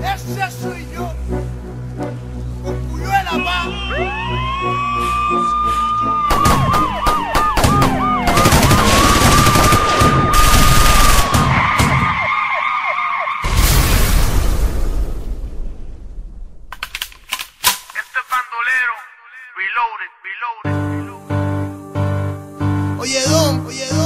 Ese soy yo. Con. Este es bandolero. Reloaded, reloaded, reloaded. Oye, Don, oye, Don.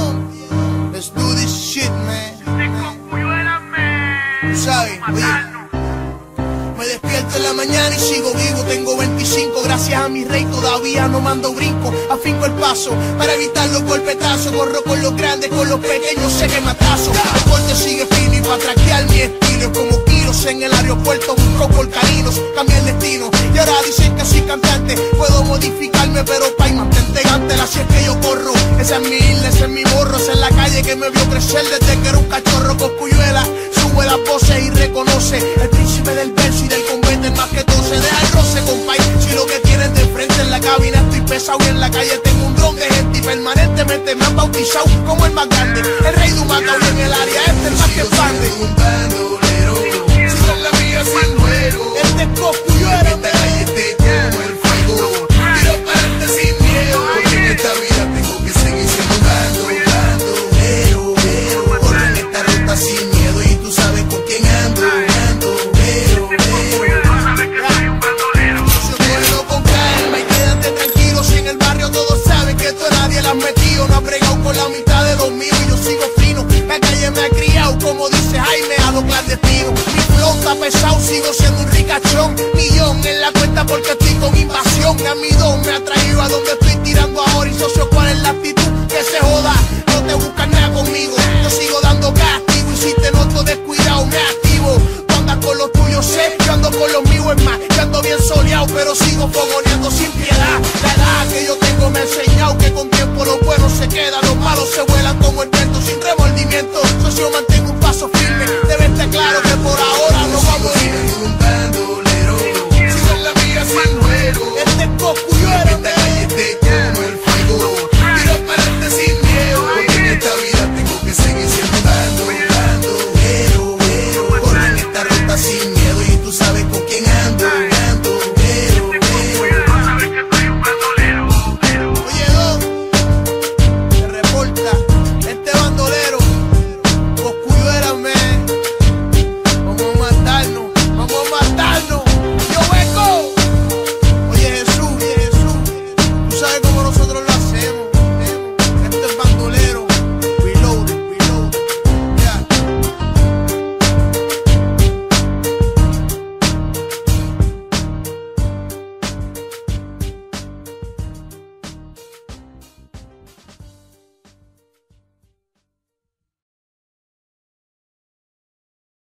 Despierto en la mañana y sigo vivo, tengo 25, gracias a mi rey todavía no mando brinco, afinco el paso para evitar los golpetazos, corro con los grandes, con los pequeños sé que matazo, el corte sigue fino y para traquear mi estilo, es como kilos en el aeropuerto, busco por caminos, cambia el destino, y ahora dicen que soy cantante, puedo modificarme pero pa' y mantente gante, así es que yo corro, esa es mi que me vio crecer desde que era un cachorro con cuyuela, sube las voces y reconoce el príncipe del verso y del convento más que se deja el roce compay. Si lo que tienes de frente en la cabina estoy pesado y en la calle tengo un dron de gente y permanentemente me han bautizado como el más grande el rey de Humacao en el área este el más que expande ha criado, como dice Jaime, a lo clandestino. Mi flow está pesado, sigo siendo un ricachón. Millón en la cuenta porque estoy con invasión. A mi don me ha traído a donde estoy tirando ahora. Y socio, Entonces yo mantengo un paso firme. Debe estar claro que por ahora no vamos a ir